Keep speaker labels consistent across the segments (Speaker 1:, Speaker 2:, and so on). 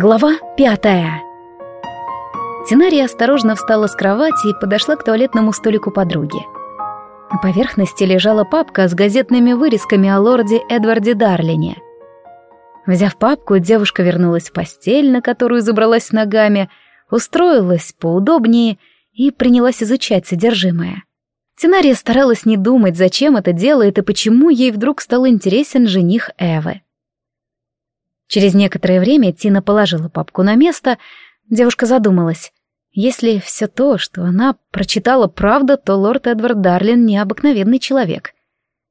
Speaker 1: Глава пятая Тинария осторожно встала с кровати и подошла к туалетному столику подруги. На поверхности лежала папка с газетными вырезками о лорде Эдварде Дарлине. Взяв папку, девушка вернулась в постель, на которую забралась ногами, устроилась поудобнее и принялась изучать содержимое. Тинария старалась не думать, зачем это делает и почему ей вдруг стал интересен жених Эвы. Через некоторое время Тина положила папку на место. Девушка задумалась. Если все то, что она прочитала, правда, то лорд Эдвард Дарлин необыкновенный человек.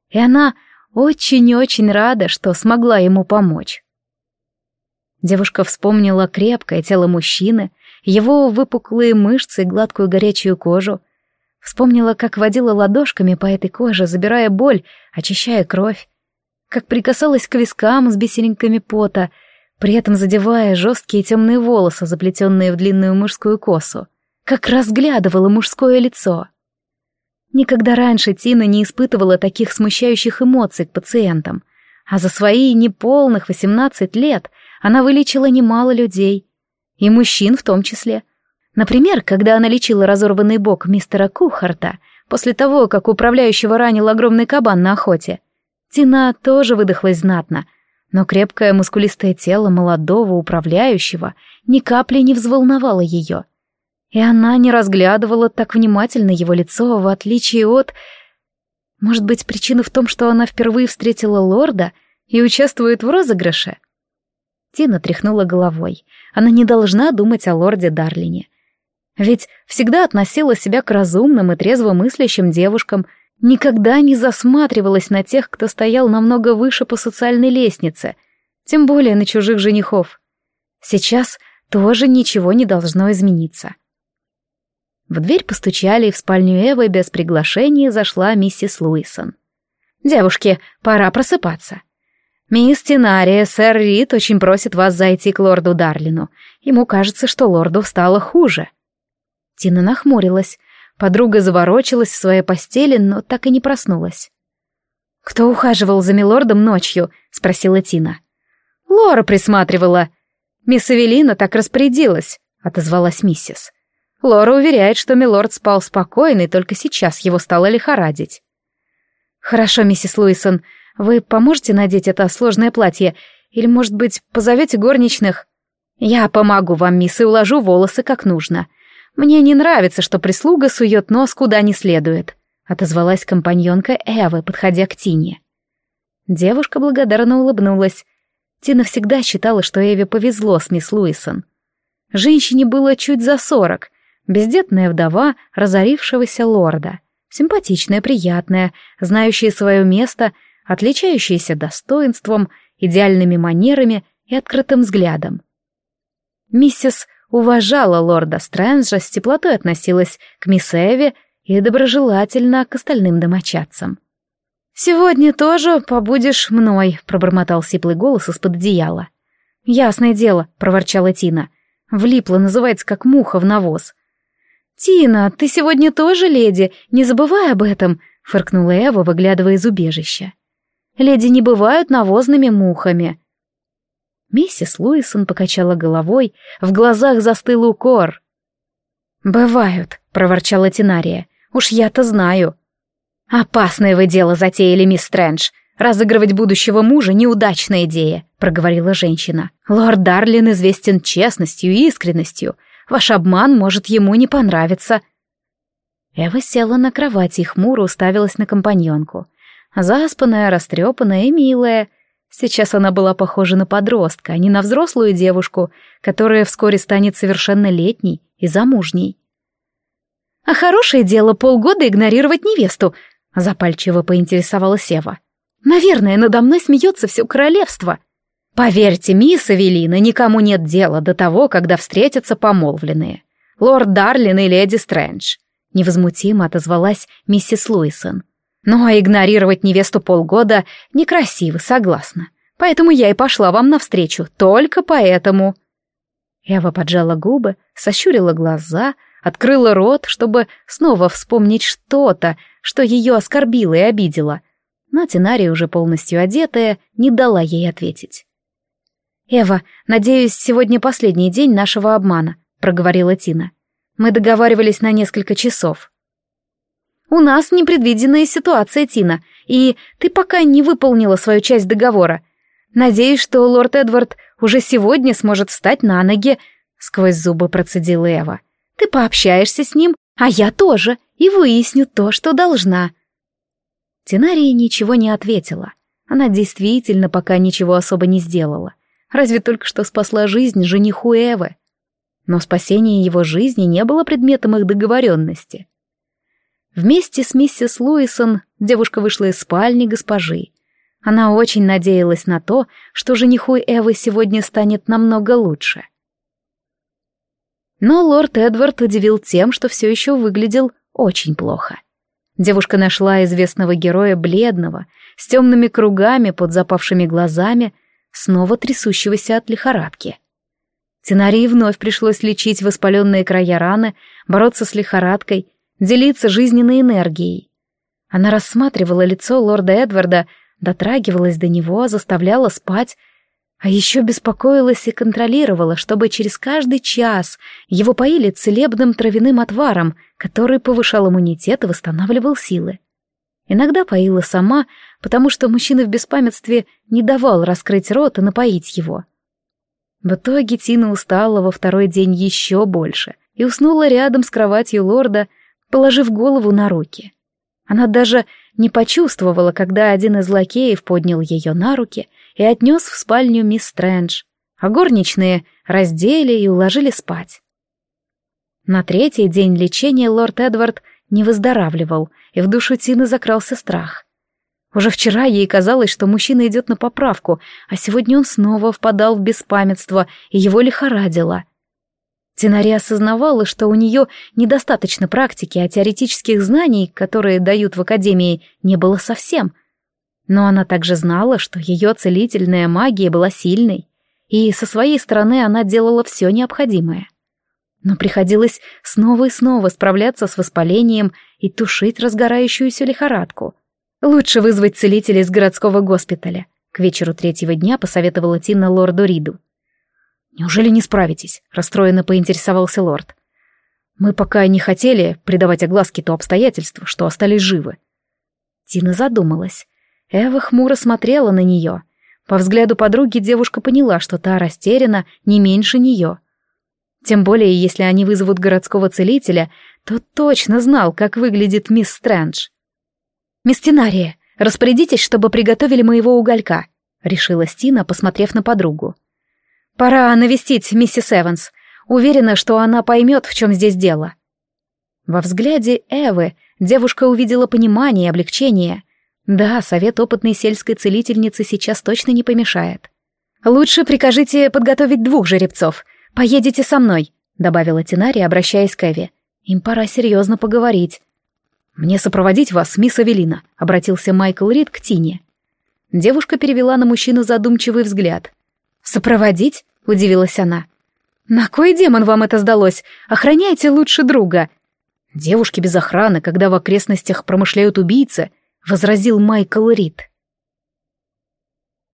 Speaker 1: И она очень-очень рада, что смогла ему помочь. Девушка вспомнила крепкое тело мужчины, его выпуклые мышцы и гладкую горячую кожу. Вспомнила, как водила ладошками по этой коже, забирая боль, очищая кровь как прикасалась к вискам с бисеринками пота, при этом задевая жесткие темные волосы, заплетенные в длинную мужскую косу, как разглядывала мужское лицо. Никогда раньше Тина не испытывала таких смущающих эмоций к пациентам, а за свои неполных 18 лет она вылечила немало людей, и мужчин в том числе. Например, когда она лечила разорванный бок мистера Кухарта после того, как управляющего ранил огромный кабан на охоте — Тина тоже выдохлась знатно, но крепкое мускулистое тело молодого управляющего ни капли не взволновало ее. И она не разглядывала так внимательно его лицо, в отличие от... Может быть, причина в том, что она впервые встретила лорда и участвует в розыгрыше? Тина тряхнула головой. Она не должна думать о лорде Дарлине. Ведь всегда относила себя к разумным и трезво мыслящим девушкам, никогда не засматривалась на тех, кто стоял намного выше по социальной лестнице, тем более на чужих женихов. Сейчас тоже ничего не должно измениться. В дверь постучали, и в спальню Эвы без приглашения зашла миссис Луисон. «Девушки, пора просыпаться. Мисс Тинария, сэр Рид очень просит вас зайти к лорду Дарлину. Ему кажется, что лорду стало хуже». Тина нахмурилась. Подруга заворочилась в своей постели, но так и не проснулась. «Кто ухаживал за милордом ночью?» — спросила Тина. «Лора присматривала. Мисс Эвелина так распорядилась», — отозвалась миссис. Лора уверяет, что милорд спал спокойно, и только сейчас его стало лихорадить. «Хорошо, миссис Луисон, вы поможете надеть это сложное платье? Или, может быть, позовете горничных?» «Я помогу вам, мисс, и уложу волосы как нужно. «Мне не нравится, что прислуга сует нос куда не следует», — отозвалась компаньонка Эвы, подходя к Тине. Девушка благодарно улыбнулась. Тина всегда считала, что Эве повезло с мисс Луисон. Женщине было чуть за сорок, бездетная вдова разорившегося лорда, симпатичная, приятная, знающая свое место, отличающаяся достоинством, идеальными манерами и открытым взглядом. Миссис уважала лорда Стрэнджа, с теплотой относилась к мисс Эви и доброжелательно к остальным домочадцам. «Сегодня тоже побудешь мной», — пробормотал сиплый голос из-под одеяла. «Ясное дело», — проворчала Тина. «Влипла, называется, как муха в навоз». «Тина, ты сегодня тоже леди, не забывай об этом», — фыркнула Эва, выглядывая из убежища. «Леди не бывают навозными мухами». Миссис Луисон покачала головой, в глазах застыл укор. «Бывают», — проворчала Тинария. «Уж я-то знаю». «Опасное вы дело затеяли, мисс Стрэндж. Разыгрывать будущего мужа — неудачная идея», — проговорила женщина. «Лорд Дарлин известен честностью и искренностью. Ваш обман может ему не понравиться». Эва села на кровати и хмуро уставилась на компаньонку. Заспанная, растрепанная и милая — Сейчас она была похожа на подростка, а не на взрослую девушку, которая вскоре станет совершеннолетней и замужней. «А хорошее дело полгода игнорировать невесту», — запальчиво поинтересовалась Ева. «Наверное, надо мной смеется все королевство». «Поверьте, мисс Эвелина, никому нет дела до того, когда встретятся помолвленные. Лорд Дарлин и леди Стрэндж», — невозмутимо отозвалась миссис Луисон. Ну а игнорировать невесту полгода некрасиво, согласна. Поэтому я и пошла вам навстречу, только поэтому. Эва поджала губы, сощурила глаза, открыла рот, чтобы снова вспомнить что-то, что ее оскорбило и обидело. Но Тинария, уже полностью одетая, не дала ей ответить. «Эва, надеюсь, сегодня последний день нашего обмана», — проговорила Тина. «Мы договаривались на несколько часов». «У нас непредвиденная ситуация, Тина, и ты пока не выполнила свою часть договора. Надеюсь, что лорд Эдвард уже сегодня сможет встать на ноги», — сквозь зубы процедила Эва. «Ты пообщаешься с ним, а я тоже, и выясню то, что должна». Тинария ничего не ответила. Она действительно пока ничего особо не сделала. Разве только что спасла жизнь жениху Эвы. Но спасение его жизни не было предметом их договоренности. Вместе с миссис Луисон девушка вышла из спальни госпожи. Она очень надеялась на то, что жениху Эвы сегодня станет намного лучше. Но лорд Эдвард удивил тем, что все еще выглядел очень плохо. Девушка нашла известного героя бледного, с темными кругами под запавшими глазами, снова трясущегося от лихорадки. Тенарии вновь пришлось лечить воспаленные края раны, бороться с лихорадкой, делиться жизненной энергией. Она рассматривала лицо лорда Эдварда, дотрагивалась до него, заставляла спать, а еще беспокоилась и контролировала, чтобы через каждый час его поили целебным травяным отваром, который повышал иммунитет и восстанавливал силы. Иногда поила сама, потому что мужчина в беспамятстве не давал раскрыть рот и напоить его. В итоге Тина устала во второй день еще больше и уснула рядом с кроватью лорда, положив голову на руки. Она даже не почувствовала, когда один из лакеев поднял ее на руки и отнес в спальню мисс Стрэндж, а горничные раздели и уложили спать. На третий день лечения лорд Эдвард не выздоравливал, и в душу Тины закрался страх. Уже вчера ей казалось, что мужчина идет на поправку, а сегодня он снова впадал в беспамятство, и его лихорадило. Тинари осознавала, что у нее недостаточно практики, а теоретических знаний, которые дают в академии, не было совсем. Но она также знала, что ее целительная магия была сильной, и со своей стороны она делала все необходимое. Но приходилось снова и снова справляться с воспалением и тушить разгорающуюся лихорадку. Лучше вызвать целителя из городского госпиталя. К вечеру третьего дня посоветовала Тина лорду Риду. «Неужели не справитесь?» — расстроенно поинтересовался лорд. «Мы пока не хотели придавать огласке то обстоятельство, что остались живы». Тина задумалась. Эва хмуро смотрела на нее. По взгляду подруги девушка поняла, что та растеряна не меньше нее. Тем более, если они вызовут городского целителя, то точно знал, как выглядит мисс Стрэндж. «Мисс Тинария, распорядитесь, чтобы приготовили моего уголька», — решила Стина, посмотрев на подругу. Пора навестить миссис Эванс. Уверена, что она поймет, в чем здесь дело. Во взгляде Эвы девушка увидела понимание и облегчение. Да, совет опытной сельской целительницы сейчас точно не помешает. «Лучше прикажите подготовить двух жеребцов. Поедете со мной», — добавила Тинари, обращаясь к Эве. «Им пора серьезно поговорить». «Мне сопроводить вас, мисс Авелина», — обратился Майкл Рид к Тине. Девушка перевела на мужчину задумчивый взгляд. «Сопроводить?» — удивилась она. «На кой демон вам это сдалось? Охраняйте лучше друга!» «Девушки без охраны, когда в окрестностях промышляют убийцы», — возразил Майкл Рид.